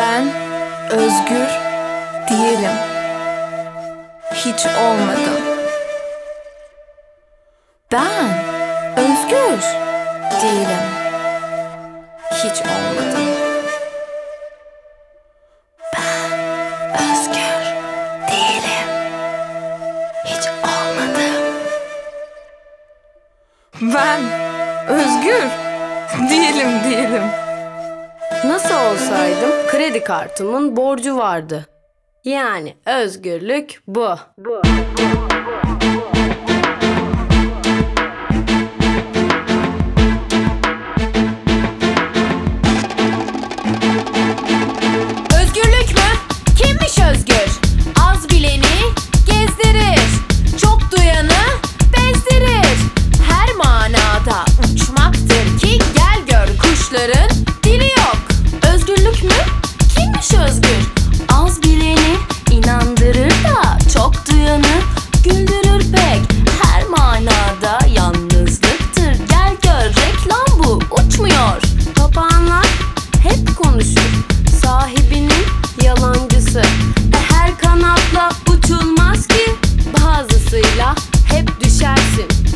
Ben özgür değilim. Hiç olmadım. Ben özgür değilim. Hiç olmadım. Ben özgür değilim. Hiç olmadım. Ben özgür değilim değilim. Nasıl olsaydım kredi kartımın borcu vardı. Yani özgürlük bu. Özgürlük parçası Her kanatla uçulmaz ki Bazısıyla hep düşersin.